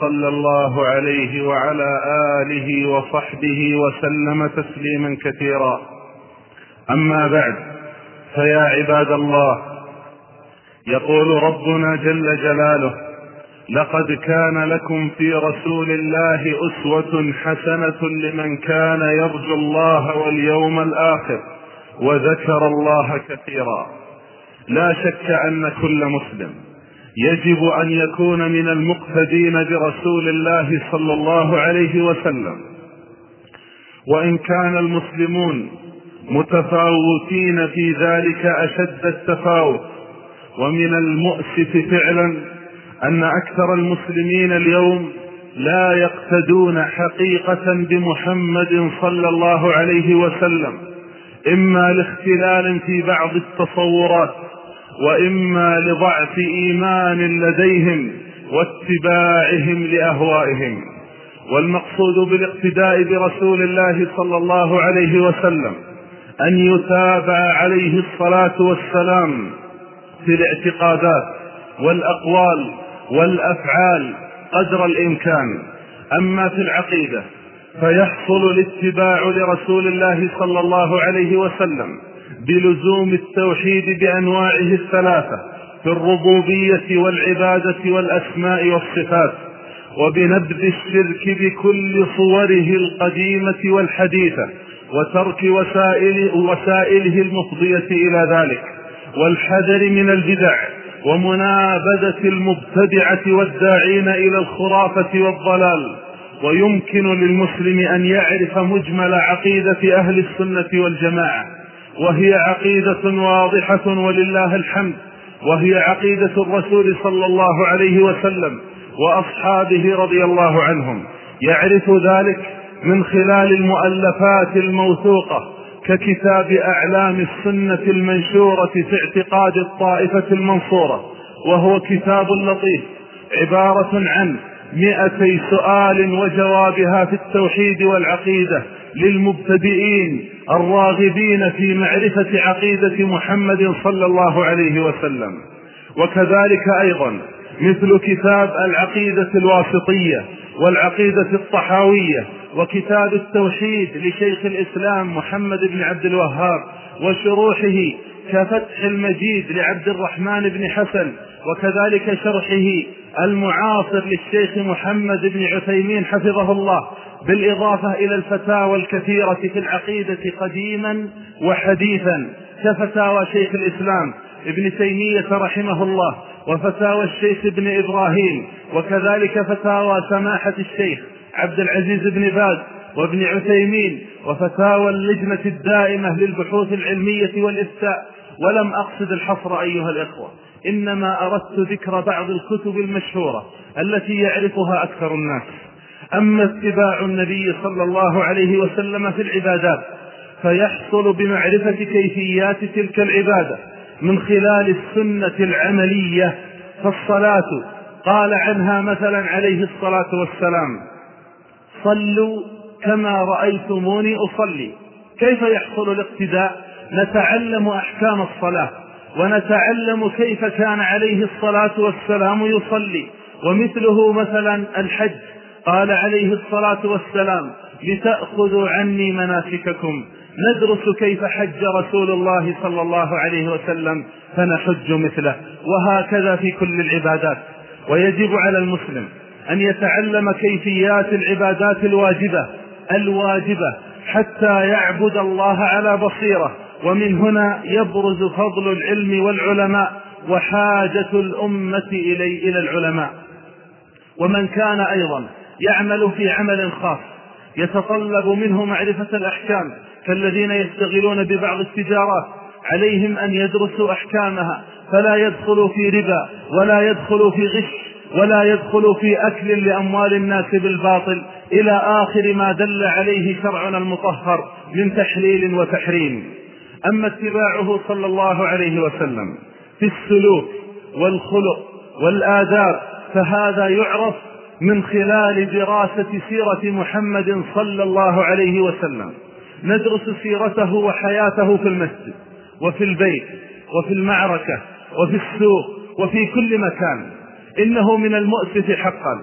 صلى الله عليه وعلى آله وصحبه وسلم تسليما كثيرا. أما بعد فيا عباد الله يقول ربنا جل جلاله لقد كان لكم في رسول الله أسوة حسنة لمن كان يرجو الله واليوم الآخر وذكر الله كثيرا. لا شك أن كل مسلم يجب أن يكون من المقتدين برسول الله صلى الله عليه وسلم. وإن كان المسلمون متفاوتين في ذلك أشد التفاوت. ومن المؤسف فعلا أن أكثر المسلمين اليوم لا يقتدون حقيقة بمحمد صلى الله عليه وسلم إما لاختلال في بعض التصورات وإما لضعف إيمان لديهم واتباعهم لأهوائهم. والمقصود بالاقتداء برسول الله صلى الله عليه وسلم أن يتابع عليه الصلاة والسلام في الاعتقادات والأقوال والأفعال قدر الإمكان. أما في العقيدة فيحصل الاتباع لرسول الله صلى الله عليه وسلم بلزوم التوحيد بأنواعه الثلاثة في الربوبية والعبادة والأسماء والصفات وبنبذ الشرك بكل صوره القديمة والحديثة وترك وسائل وسائله المفضيه إلى ذلك والحذر من البدع ومنابذة المبتدعة والداعين إلى الخرافة والضلال. ويمكن للمسلم أن يعرف مجمل عقيدة أهل السنة والجماعة. وهي عقيدة واضحة ولله الحمد وهي عقيدة الرسول صلى الله عليه وسلم وأصحابه رضي الله عنهم. يعرف ذلك من خلال المؤلفات الموثوقة ككتاب أعلام السنة المنشورة في اعتقاد الطائفة المنصورة وهو كتاب لطيف عبارة عن مئتي سؤال وجوابها في التوحيد والعقيدة للمبتدئين الراغبين في معرفة عقيدة محمد صلى الله عليه وسلم. وكذلك أيضا مثل كتاب العقيدة الواسطية والعقيدة الطحاوية وكتاب التوحيد لشيخ الإسلام محمد بن عبد الوهاب وشروحه كفتح المجيد لعبد الرحمن بن حسن وكذلك شرحه المعاصر للشيخ محمد بن عثيمين حفظه الله بالإضافة إلى الفتاوى الكثيرة في العقيدة قديما وحديثا كفتاوى شيخ الإسلام ابن تيمية رحمه الله وفتاوى الشيخ ابن إبراهيم وكذلك فتاوى سماحة الشيخ عبد العزيز بن باز وابن عثيمين وفتاوى اللجنة الدائمة للبحوث العلمية والإفتاء. ولم أقصد الحصر أيها الإخوة إنما أردت ذكر بعض الكتب المشهورة التي يعرفها أكثر الناس. أما اتباع النبي صلى الله عليه وسلم في العبادات فيحصل بمعرفة كيفيات تلك العبادة. من خلال السنة العملية فالصلاة قال عنها مثلا عليه الصلاة والسلام صلوا كما رأيتموني أصلي. كيف يحصل الاقتداء؟ نتعلم أحكام الصلاة ونتعلم كيف كان عليه الصلاة والسلام يصلي ومثله مثلا الحج. قال عليه الصلاة والسلام لتأخذوا عني مناسككم. ندرس كيف حج رسول الله صلى الله عليه وسلم فنحج مثله. وهكذا في كل العبادات. ويجب على المسلم أن يتعلم كيفيات العبادات الواجبة الواجبة حتى يعبد الله على بصيرة. ومن هنا يبرز فضل العلم والعلماء وحاجة الأمة إلي إلى العلماء. ومن كان أيضا يعمل في عمل خاص يتطلب منه معرفة الأحكام كالذين يشتغلون ببعض التجارات عليهم أن يدرسوا أحكامها فلا يدخلوا في ربا ولا يدخلوا في غش ولا يدخل في أكل لأموال الناس بالباطل إلى آخر ما دل عليه شرعنا المطهر من تحليل وتحريم. أما اتباعه صلى الله عليه وسلم في السلوك والخلق والآداب فهذا يعرف من خلال دراسة سيرة محمد صلى الله عليه وسلم. ندرس سيرته وحياته في المسجد وفي البيت وفي المعركة وفي السوق وفي كل مكان. إنه من المؤسف حقا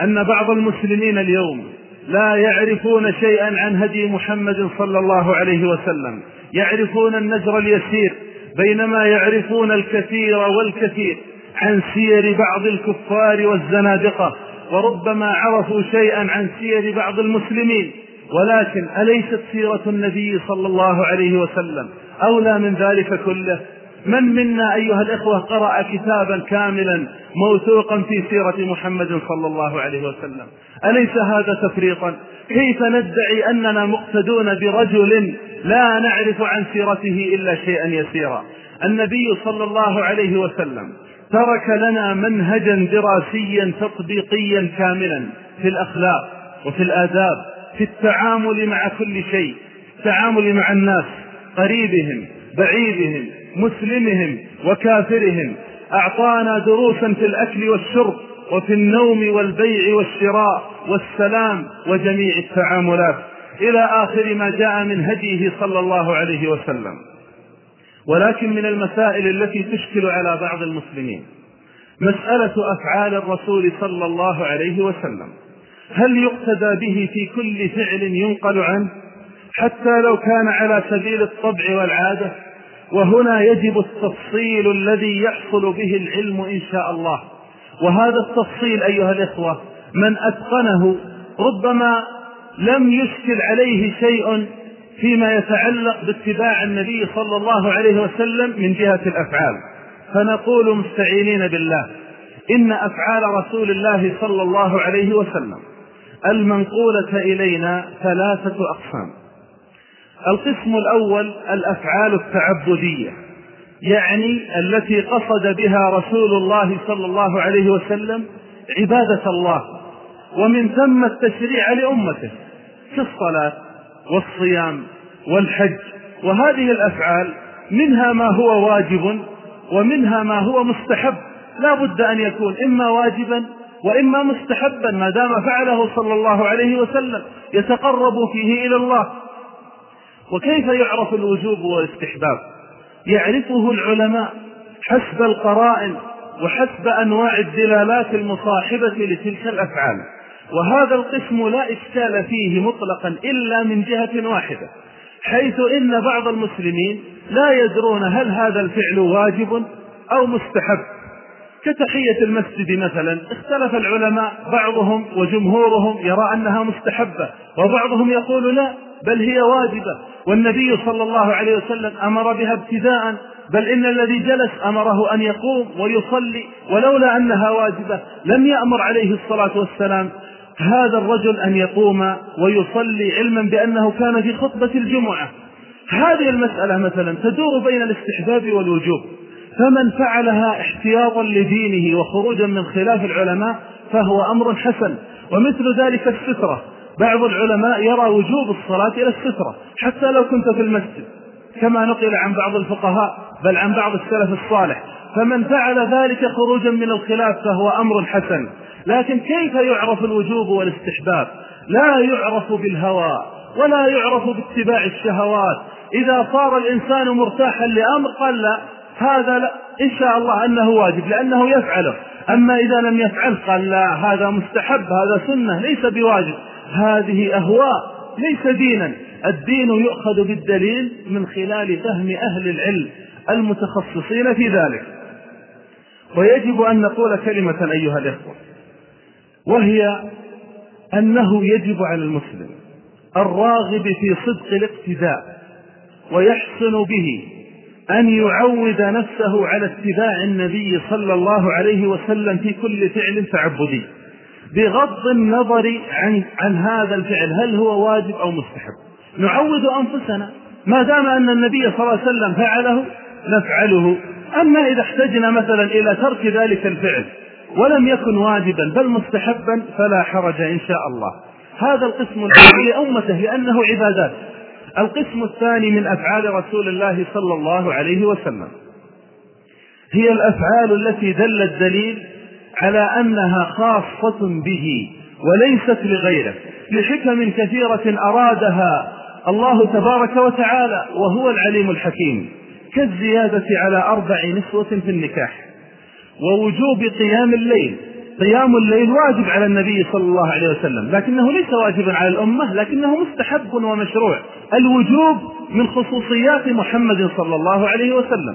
أن بعض المسلمين اليوم لا يعرفون شيئا عن هدي محمد صلى الله عليه وسلم. يعرفون النجر اليسير بينما يعرفون الكثير والكثير عن سير بعض الكفار والزنادقة. وربما عرفوا شيئا عن سير بعض المسلمين ولكن أليست سيرة النبي صلى الله عليه وسلم أولى من ذلك كله؟ من منا أيها الإخوة قرأ كتابا كاملا موثوقا في سيرة محمد صلى الله عليه وسلم؟ أليس هذا تفريطا؟ كيف ندعي أننا مقتدون برجل لا نعرف عن سيرته إلا شيئا يسيرا؟ النبي صلى الله عليه وسلم ترك لنا منهجا دراسيا تطبيقيا كاملا في الأخلاق وفي الآداب في التعامل مع كل شيء التعامل مع الناس قريبهم بعيدهم مسلمهم وكافرهم. أعطانا دروسا في الأكل والشرب وفي النوم والبيع والشراء والسلام وجميع التعاملات. إلى آخر ما جاء من هديه صلى الله عليه وسلم. ولكن من المسائل التي تشكل على بعض المسلمين. مسألة أفعال الرسول صلى الله عليه وسلم. هل يقتدى به في كل فعل ينقل عنه؟ حتى لو كان على سبيل الطبع والعادة وهنا يجب التفصيل الذي يحصل به العلم إن شاء الله. وهذا التفصيل أيها الإخوة من أتقنه ربما لم يشكل عليه شيء فيما يتعلق باتباع النبي صلى الله عليه وسلم من جهة الأفعال. فنقول مستعينين بالله. إن أفعال رسول الله صلى الله عليه وسلم المنقولة إلينا ثلاثة أقسام. القسم الأول الأفعال التعبدية يعني التي قصد بها رسول الله صلى الله عليه وسلم عبادة الله ومن ثم التشريع لأمته في الصلاة والصيام والحج وهذه الأفعال منها ما هو واجب ومنها ما هو مستحب. لا بد أن يكون إما واجبا وإما مستحبا ما دام فعله صلى الله عليه وسلم يتقرب فيه إلى الله. وكيف يعرف الوجوب والاستحباب؟ يعرفه العلماء حسب القرائن وحسب أنواع الدلالات المصاحبة لتلك الأفعال. وهذا القسم لا إشكال فيه مطلقا إلا من جهة واحدة حيث إن بعض المسلمين لا يدرون هل هذا الفعل واجب أو مستحب. كتحية المسجد مثلا اختلف العلماء بعضهم وجمهورهم يرى أنها مستحبة وبعضهم يقول لا بل هي واجبة. والنبي صلى الله عليه وسلم أمر بها ابتداء بل إن الذي جلس أمره أن يقوم ويصلي ولولا أنها واجبة لم يأمر عليه الصلاة والسلام. هذا الرجل أن يقوم ويصلي علما بأنه كان في خطبة الجمعة. هذه المسألة مثلا تدور بين الاستحباب والوجوب. فمن فعلها احتياطا لدينه وخروجا من خلاف العلماء فهو أمر حسن. ومثل ذلك السترة. بعض العلماء يرى وجوب الصلاة إلى السترة حتى لو كنت في المسجد. كما نقل عن بعض الفقهاء بل عن بعض السلف الصالح. فمن فعل ذلك خروجا من الخلاف فهو أمر حسن. لكن كيف يعرف الوجوب والاستحباب؟ لا يعرف بالهوى ولا يعرف باتباع الشهوات. إذا صار الإنسان مرتاحا لأمر قال لا هذا لا إن شاء الله أنه واجب لأنه يفعله. أما إذا لم يفعل قال لا هذا مستحب هذا سنة ليس بواجب. هذه أهواء ليس دينا. الدين يؤخذ بالدليل من خلال فهم أهل العلم المتخصصين في ذلك. ويجب أن نقول كلمة أيها الإخوة. وهي أنه يجب على المسلم الراغب في صدق الاقتداء ويحسن به أن يعود نفسه على اتباع النبي صلى الله عليه وسلم في كل فعل تعبدي بغض النظر عن, عن هذا الفعل هل هو واجب أو مستحب؟ نعود أنفسنا ما دام أن النبي صلى الله عليه وسلم فعله نفعله. أما إذا احتجنا مثلا إلى ترك ذلك الفعل ولم يكن واجبا بل مستحبا فلا حرج إن شاء الله. هذا القسم الأول لأمته لأنه عبادات. القسم الثاني من أفعال رسول الله صلى الله عليه وسلم. هي الأفعال التي دل الدليل على أنها خاصة به وليست لغيره. لحكم كثيرة أرادها الله تبارك وتعالى وهو العليم الحكيم. كالزيادة على أربع نسوة في النكاح. ووجوب قيام الليل. قيام الليل واجب على النبي صلى الله عليه وسلم لكنه ليس واجبا على الأمة لكنه مستحب ومشروع. الوجوب من خصوصيات محمد صلى الله عليه وسلم.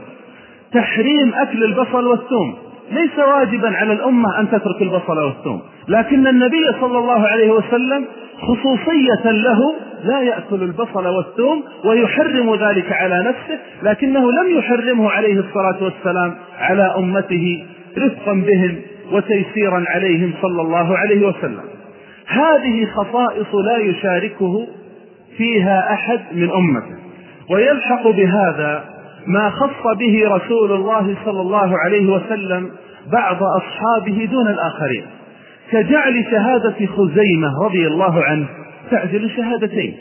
تحريم أكل البصل والثوم. ليس واجبا على الأمة أن تترك البصل والثوم. لكن النبي صلى الله عليه وسلم خصوصية له لا يأكل البصل والثوم ويحرم ذلك على نفسه لكنه لم يحرمه عليه الصلاة والسلام على أمته رفقا بهم وتيسيرا عليهم صلى الله عليه وسلم. هذه خصائص لا يشاركه فيها أحد من أمته. ويلحق بهذا ما خص به رسول الله صلى الله عليه وسلم بعض أصحابه دون الآخرين. كجعل شهادة خزيمة رضي الله عنه تعزل شهادتين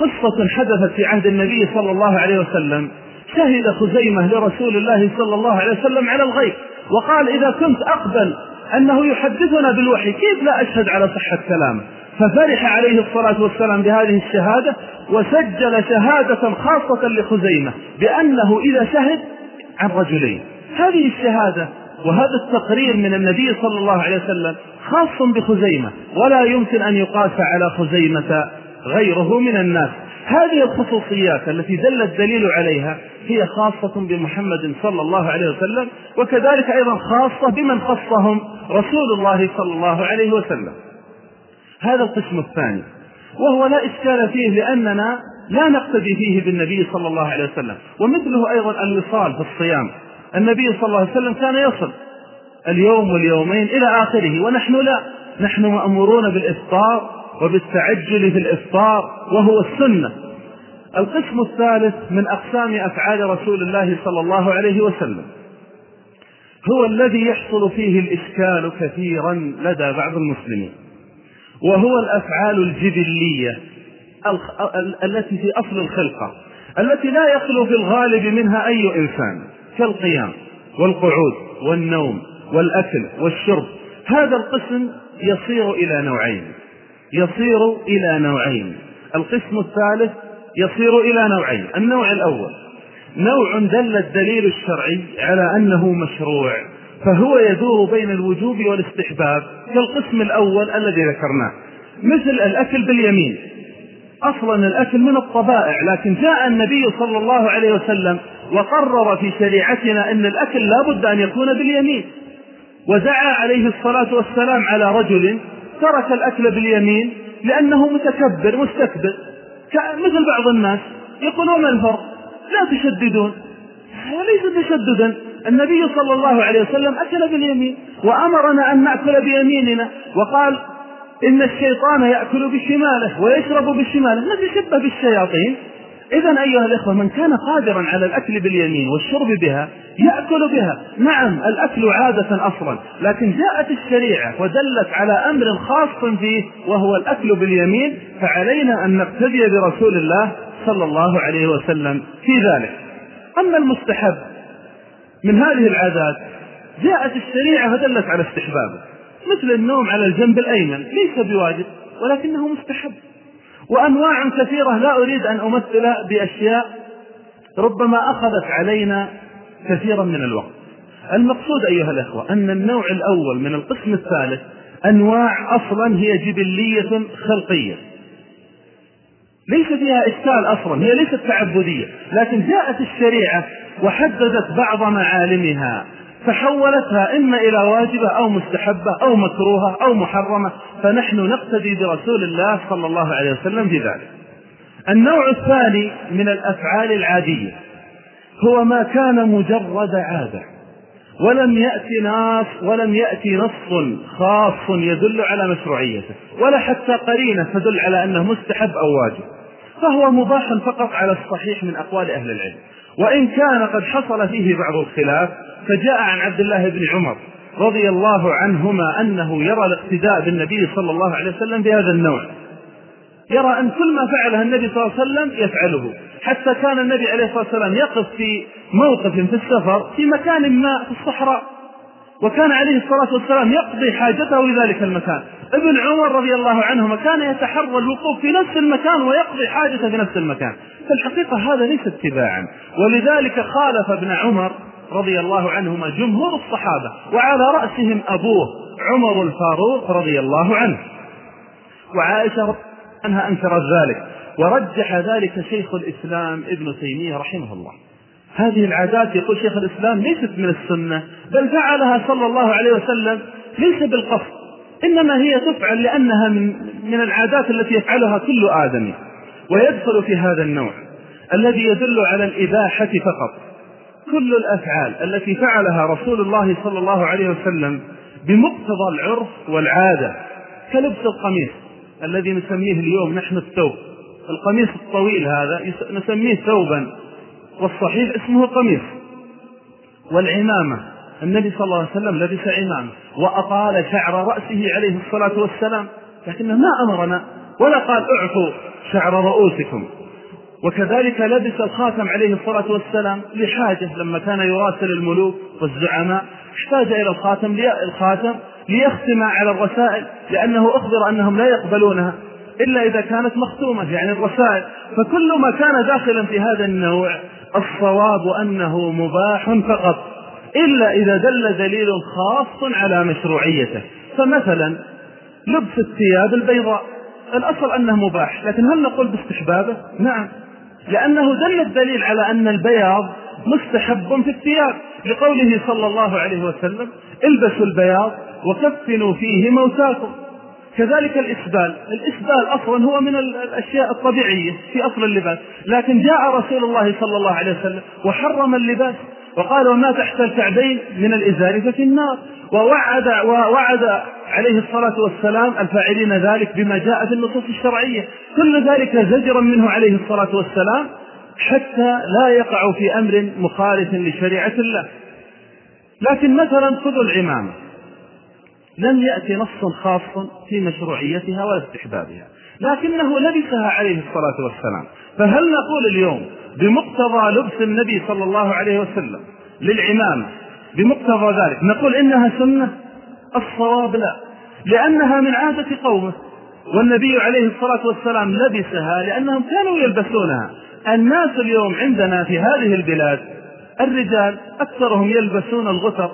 قصة حدثت في عهد النبي صلى الله عليه وسلم. شهد خزيمة لرسول الله صلى الله عليه وسلم على الغيب. وقال إذا كنت أقبل أنه يحدثنا بالوحي كيف لا أشهد على صحة كلامه؟ ففرح عليه الصلاة والسلام بهذه الشهادة وسجل شهادة خاصة لخزيمة بأنه إذا شهد عن رجلين. هذه الشهادة وهذا التقرير من النبي صلى الله عليه وسلم خاص بخزيمة ولا يمكن أن يقاس على خزيمة غيره من الناس. هذه الخصوصيات التي دل الدليل عليها هي خاصة بمحمد صلى الله عليه وسلم وكذلك أيضا خاصة بمن خصهم رسول الله صلى الله عليه وسلم. هذا القسم الثاني وهو لا إشكال فيه لأننا لا نقتدي فيه بالنبي صلى الله عليه وسلم ومثله أيضا الوصال في الصيام النبي صلى الله عليه وسلم كان يصل اليوم واليومين إلى آخره ونحن لا نحن مأمورون بالإفطار وبالتعجل في الإفطار وهو السنة. القسم الثالث من أقسام أفعال رسول الله صلى الله عليه وسلم هو الذي يحصل فيه الإشكال كثيرا لدى بعض المسلمين. وهو الأفعال الجبلية التي في أصل الخلقة التي لا يخلو في الغالب منها أي إنسان كالقيام والقعود والنوم والأكل والشرب. هذا القسم يصير إلى نوعين يصير إلى نوعين. القسم الثالث يصير إلى نوعين النوع الأول. نوع دل الدليل الشرعي على أنه مشروع. فهو يدور بين الوجوب والاستحباب كالقسم الأول الذي ذكرناه مثل الأكل باليمين. أصلا الأكل من الطبائع لكن جاء النبي صلى الله عليه وسلم وقرر في شريعتنا أن الأكل لا بد أن يكون باليمين. ودعا عليه الصلاة والسلام على رجل ترك الأكل باليمين لأنه متكبر مستكبر. مثل بعض الناس يقولون الفرق لا تشددون. ليس تشددا. النبي صلى الله عليه وسلم أكل باليمين وأمرنا أن نأكل بيميننا وقال إن الشيطان يأكل بشماله ويشرب بشماله نتشبه بالشياطين. إذا أيها الإخوة من كان قادرا على الأكل باليمين والشرب بها يأكل بها. نعم الأكل عادة أصلا لكن جاءت الشريعة ودلت على أمر خاص فيه وهو الأكل باليمين فعلينا أن نقتدي برسول الله صلى الله عليه وسلم في ذلك. أما المستحب من هذه العادات جاءت الشريعة فدلت على استحبابه. مثل النوم على الجنب الأيمن ليس بواجب ولكنه مستحب. وأنواع كثيرة لا أريد أن أمثل بأشياء ربما أخذت علينا كثيرا من الوقت. المقصود أيها الأخوة أن النوع الأول من القسم الثالث أنواع أصلا هي جبلية خلقية. ليس فيها إشكال أصلا هي ليست تعبدية. لكن جاءت الشريعة وحددت بعض معالمها فحولتها إما إلى واجبة أو مستحبة أو مكروهة أو محرمة فنحن نقتدي برسول الله صلى الله عليه وسلم في ذلك النوع الثاني من الأفعال العادية هو ما كان مجرد عادة. ولم يأتي ناس ولم يأتي نص خاص يدل على مشروعيته ولا حتى قرينة تدل على أنه مستحب أو واجب. فهو مباح فقط على الصحيح من أقوال أهل العلم. وإن كان قد حصل فيه بعض الخلاف فجاء عن عبد الله بن عمر رضي الله عنهما أنه يرى الاقتداء بالنبي صلى الله عليه وسلم بهذا النوع. يرى أن كل ما فعله النبي صلى الله عليه وسلم يفعله. حتى كان النبي عليه الصلاة والسلام يقف في موقف في السفر في مكان ما في الصحراء. وكان عليه الصلاة والسلام يقضي حاجته في ذلك المكان. ابن عمر رضي الله عنهما كان يتحرى الوقوف في نفس المكان ويقضي حاجته في نفس المكان. فالحقيقة هذا ليس اتباعا. ولذلك خالف ابن عمر رضي الله عنهما جمهور الصحابة وعلى رأسهم أبوه عمر الفاروق رضي الله عنه. وعائشة عنها أنكرت ذلك. ورجح ذلك شيخ الإسلام ابن تيمية رحمه الله. هذه العادات يقول شيخ الإسلام ليست من السنة بل فعلها صلى الله عليه وسلم ليس بالقصد إنما هي تفعل لأنها من, من العادات التي يفعلها كل آدمي ويدخل في هذا النوع الذي يدل على الإباحة فقط. كل الأفعال التي فعلها رسول الله صلى الله عليه وسلم بمقتضى العرف والعادة كلبس القميص الذي نسميه اليوم نحن الثوب. القميص الطويل هذا نسميه ثوبا والصحيح اسمه قميص. والعمامة النبي صلى الله عليه وسلم لبس عمامة وأطال شعر رأسه عليه الصلاة والسلام. لكنه ما أمرنا ولا قال اعفوا شعر رؤوسكم. وكذلك لبس الخاتم عليه الصلاة والسلام لحاجة لما كان يراسل الملوك والزعماء. احتاج إلى الخاتم الخاتم ليختم على الرسائل لأنه أخبر أنهم لا يقبلونها. إلا إذا كانت مختومة يعني الرسائل. فكل ما كان داخلا في هذا النوع الصواب أنه مباح فقط إلا إذا دل دليل خاص على مشروعيته. فمثلا لبس الثياب البيضاء الأصل أنه مباح لكن هل نقول باستحبابه؟ نعم. لأنه دل الدليل على أن البياض مستحب في الثياب. لقوله صلى الله عليه وسلم البسوا البياض وكفنوا فيه موتاكم. كذلك الإسبال. الإسبال أصلا هو من الأشياء الطبيعية في أصل اللباس. لكن جاء رسول الله صلى الله عليه وسلم وحرم اللباس وقال وما تحت الكعبين من الإزار ففي النار. ووعد ووعد عليه الصلاة والسلام الفاعلين ذلك بما جاء في النصوص الشرعية. كل ذلك زجرا منه عليه الصلاة والسلام حتى لا يقع في أمر مخالف لشريعة الله. لكن مثلا خذوا العمامة. لم يأتي نص خاص في مشروعيتها ولا استحبابها. لكنه لبسها عليه الصلاة والسلام. فهل نقول اليوم بمقتضى لبس النبي صلى الله عليه وسلم للعمامة بمقتضى ذلك نقول إنها سنة؟ الصواب لا. لأنها من عادة قومه. والنبي عليه الصلاة والسلام لبسها لأنهم كانوا يلبسونها. الناس اليوم عندنا في هذه البلاد الرجال أكثرهم يلبسون الغتر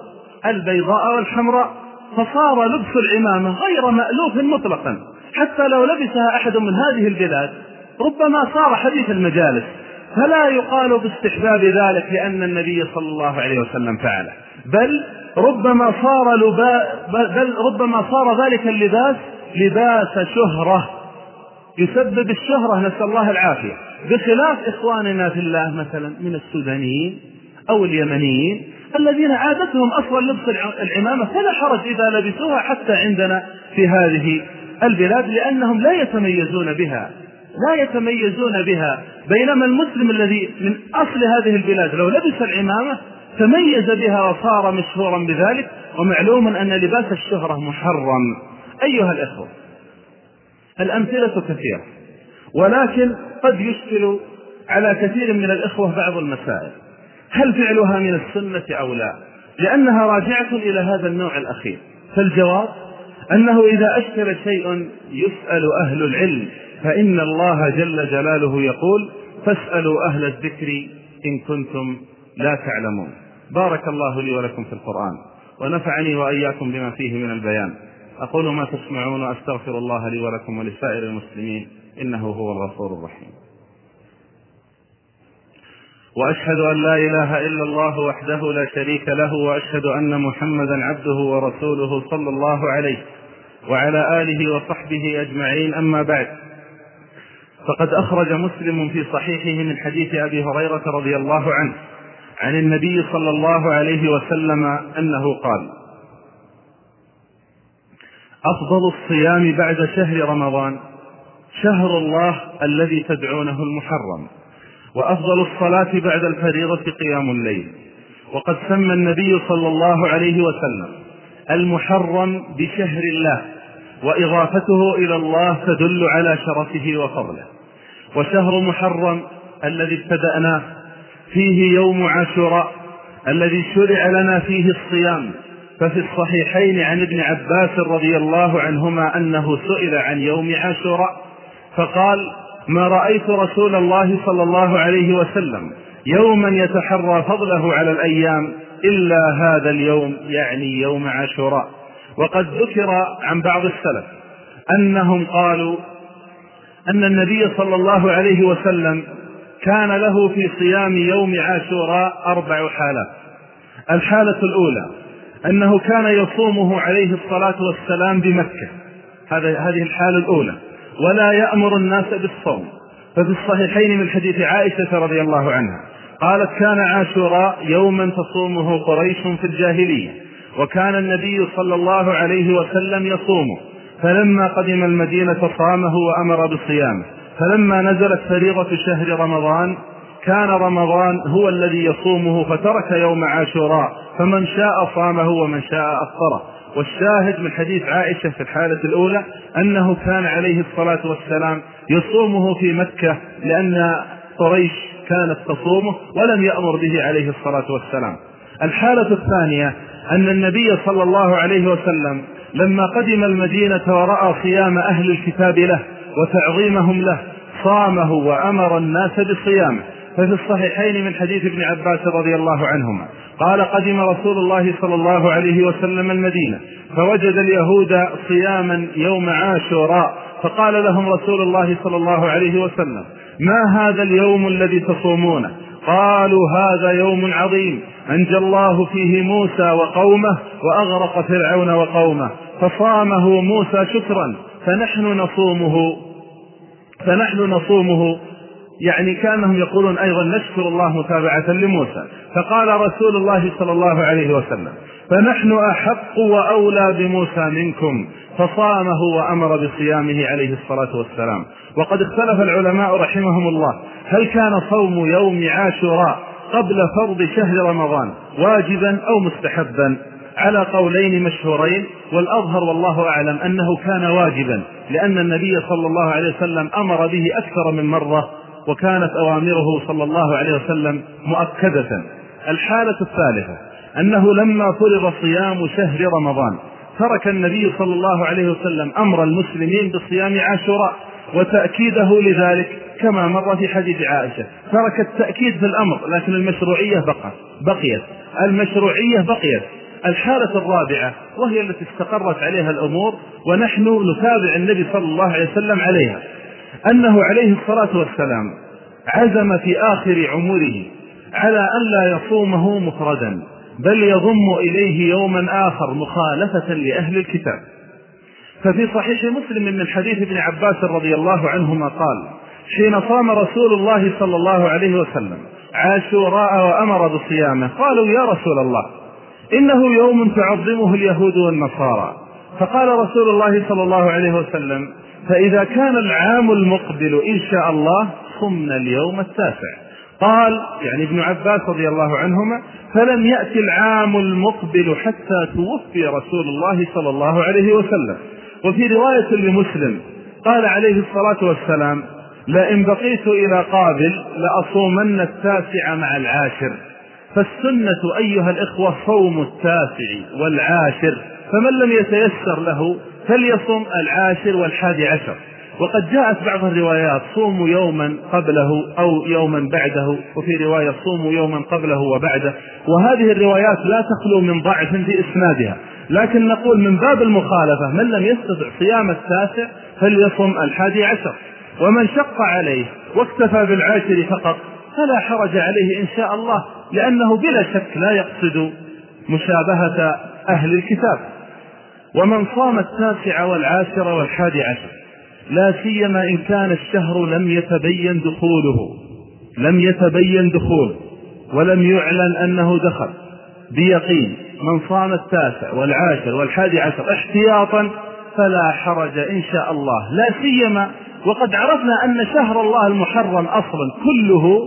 البيضاء والحمراء. فصار لبس العمامة غير مألوف مطلقا. حتى لو لبسها أحد من هذه البلاد ربما صار حديث المجالس. فلا يقال باستحباب ذلك لأن النبي صلى الله عليه وسلم فعله بل ربما صار لبا بل ربما صار ذلك اللباس لباس شهرة. يسبب الشهرة نسأل الله العافية. بخلاف إخواننا في الله مثلا من السودانيين أو اليمنيين الذين عادتهم أصلا لبس العمامة فلا حرج إذا لبسوها حتى عندنا في هذه البلاد لأنهم لا يتميزون بها لا يتميزون بها. بينما المسلم الذي من أصل هذه البلاد لو لبس العمامة تميز بها وصار مشهورا بذلك ومعلوم أن لباس الشهرة محرم. أيها الأخوة الأمثلة كثيرة ولكن قد يشكل على كثير من الإخوة بعض المسائل. هل فعلها من السنة أو لا؟ لأنها راجعة إلى هذا النوع الأخير. فالجواب أنه إذا أشكل شيء يسأل أهل العلم فإن الله جل جلاله يقول فاسألوا أهل الذكر إن كنتم لا تعلمون بارك الله لي ولكم في القرآن ونفعني وإياكم بما فيه من البيان. أقول ما تسمعون وأستغفر الله لي ولكم ولسائر المسلمين إنه هو الغفور الرحيم. وأشهد أن لا إله إلا الله وحده لا شريك له وأشهد أن محمدا عبده ورسوله صلى الله عليه وعلى آله وصحبه أجمعين. أما بعد فقد أخرج مسلم في صحيحه من حديث أبي هريرة رضي الله عنه عن النبي صلى الله عليه وسلم أنه قال أفضل الصيام بعد شهر رمضان شهر الله الذي تدعونه المحرم. وأفضل الصلاة بعد الفريضة قيام الليل. وقد سمى النبي صلى الله عليه وسلم المحرم بشهر الله وإضافته إلى الله تدل على شرفه وفضله. وشهر محرم الذي ابتدأناه فيه يوم عاشوراء الذي شرع لنا فيه الصيام. ففي الصحيحين عن ابن عباس رضي الله عنهما أنه سئل عن يوم عاشوراء فقال ما رأيت رسول الله صلى الله عليه وسلم يوما يتحرى فضله على الأيام إلا هذا اليوم يعني يوم عاشوراء. وقد ذكر عن بعض السلف أنهم قالوا أن النبي صلى الله عليه وسلم كان له في صيام يوم عاشوراء أربع حالات. الحالة الأولى أنه كان يصومه عليه الصلاة والسلام بمكة. هذه الحالة الأولى. ولا يأمر الناس بالصوم. ففي الصحيحين من حديث عائشة رضي الله عنها قالت كان عاشوراء يوما تصومه قريش في الجاهلية وكان النبي صلى الله عليه وسلم يصومه. فلما قدم المدينة صامه وأمر بصيامه. فلما نزلت فريضة شهر رمضان كان رمضان هو الذي يصومه فترك يوم عاشوراء فمن شاء صامه ومن شاء أفطره. والشاهد من حديث عائشة في الحالة الأولى أنه كان عليه الصلاة والسلام يصومه في مكة لأن قريش كانت تصومه ولم يأمر به عليه الصلاة والسلام. الحالة الثانية أن النبي صلى الله عليه وسلم لما قدم المدينة ورأى صيام أهل الكتاب له وتعظيمهم له صامه وأمر الناس بصيامه ففي الصحيحين من حديث ابن عباس رضي الله عنهما. قال قدم رسول الله صلى الله عليه وسلم المدينة فوجد اليهود صياما يوم عاشوراء فقال لهم رسول الله صلى الله عليه وسلم ما هذا اليوم الذي تصومونه؟ قالوا هذا يوم عظيم أنجى الله فيه موسى وقومه وأغرق فرعون وقومه فصامه موسى شكرا فنحن نصومه فنحن نصومه يعني كانهم يقولون أيضا نشكر الله متابعة لموسى. فقال رسول الله صلى الله عليه وسلم فنحن أحق وأولى بموسى منكم. فصامه وأمر بصيامه عليه الصلاة والسلام. وقد اختلف العلماء رحمهم الله هل كان صوم يوم عاشوراء قبل فرض شهر رمضان واجبا أو مستحبا؟ على قولين مشهورين والأظهر والله أعلم أنه كان واجبا لأن النبي صلى الله عليه وسلم أمر به أكثر من مرة وكانت أوامره صلى الله عليه وسلم مؤكدة. الحالة الثالثة أنه لما فرض صيام شهر رمضان ترك النبي صلى الله عليه وسلم أمر المسلمين بصيام عاشوراء وتأكيده لذلك كما مر في حديث عائشة. ترك التأكيد في الأمر لكن المشروعية بقت بقيت. المشروعية بقيت. الحالة الرابعة وهي التي استقرت عليها الأمور ونحن نتابع النبي صلى الله عليه وسلم عليها. أنه عليه الصلاة والسلام عزم في آخر عمره على أن لا يصومه مفردا بل يضم إليه يوما آخر مخالفة لأهل الكتاب. ففي صحيح مسلم من حديث ابن عباس رضي الله عنهما قال حين صام رسول الله صلى الله عليه وسلم عاشوراء وأمر بصيامه قالوا يا رسول الله إنه يوم تعظمه اليهود والنصارى. فقال رسول الله صلى الله عليه وسلم فإذا كان العام المقبل إن شاء الله صمنا اليوم التاسع. قال يعني ابن عباس رضي الله عنهما فلم يأتي العام المقبل حتى توفي رسول الله صلى الله عليه وسلم. وفي رواية لمسلم قال عليه الصلاة والسلام لئن بقيت إلى قابل لأصومن التاسع مع العاشر. فالسنة أيها الإخوة صوم التاسع والعاشر فمن لم يتيسر له فليصم العاشر والحادي عشر. وقد جاءت بعض الروايات صوموا يوما قبله أو يوما بعده وفي رواية صوموا يوما قبله وبعده. وهذه الروايات لا تخلو من ضعف في إسنادها. لكن نقول من باب المخالفة من لم يستطع صيام التاسع فليصم الحادي عشر. ومن شق عليه واكتفى بالعاشر فقط فلا حرج عليه إن شاء الله لأنه بلا شك لا يقصد مشابهة أهل الكتاب. ومن صام التاسع والعاشر والحادي عشر لا سيما إن كان الشهر لم يتبين دخوله لم يتبين دخوله ولم يعلن أنه دخل. بيقين من صام التاسع والعاشر والحادي عشر احتياطا فلا حرج إن شاء الله. لا سيما وقد عرفنا أن شهر الله المحرم أصلا كله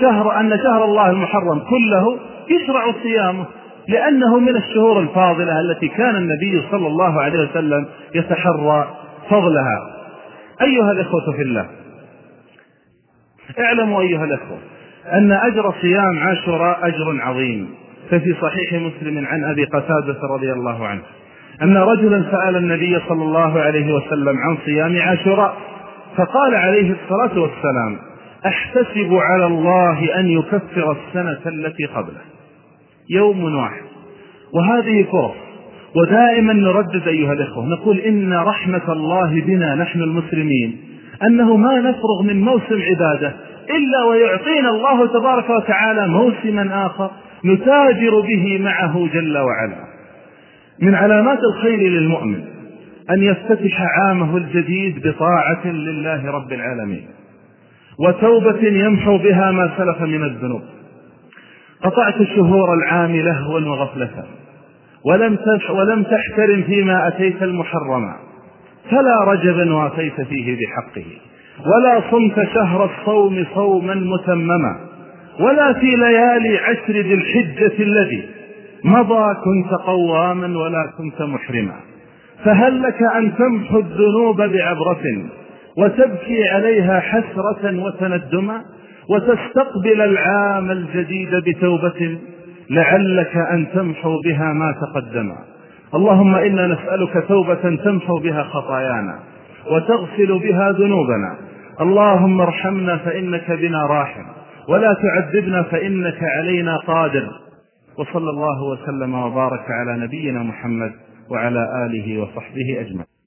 شهر أن شهر الله المحرم كله يشرع صيامه. لأنه من الشهور الفاضلة التي كان النبي صلى الله عليه وسلم يتحرى فضلها. أيها الإخوة في الله اعلموا أيها الأخوة أن أجر صيام عاشوراء أجر عظيم. ففي صحيح مسلم عن أبي قتادة رضي الله عنه أن رجلا سأل النبي صلى الله عليه وسلم عن صيام عاشوراء فقال عليه الصلاة والسلام أحتسب على الله أن يكفر السنة التي قبله. يوم واحد. وهذه فرص ودائما نردد أيها الإخوة نقول إن رحمة الله بنا نحن المسلمين أنه ما نفرغ من موسم عبادة إلا ويعطينا الله تبارك وتعالى موسما آخر نتاجر به معه جل وعلا. من علامات الخير للمؤمن أن يفتتح عامه الجديد بطاعة لله رب العالمين وتوبة يمحو بها ما سلف من الذنوب. قطعت الشهور العام لهوا وغفلة ولم ولم تحترم فيما أتيت المحرما فلا رجبا وافيت فيه بحقه. ولا صمت شهر الصوم صوما متمما ولا في ليالي عشر ذي الحجة الذي مضى كنت قواما ولا كنت محرما. فهل لك أن تمحو الذنوب بعبرة وتبكي عليها حسرة وتندما؟ وتستقبل العام الجديد بتوبة لعلك أن تمحو بها ما تقدم. اللهم إنا نسألك توبة تمحو بها خطايانا وتغسل بها ذنوبنا. اللهم ارحمنا فإنك بنا راحم. ولا تعذبنا فإنك علينا قادر. وصلى الله وسلم وبارك على نبينا محمد وعلى آله وصحبه أجمعين.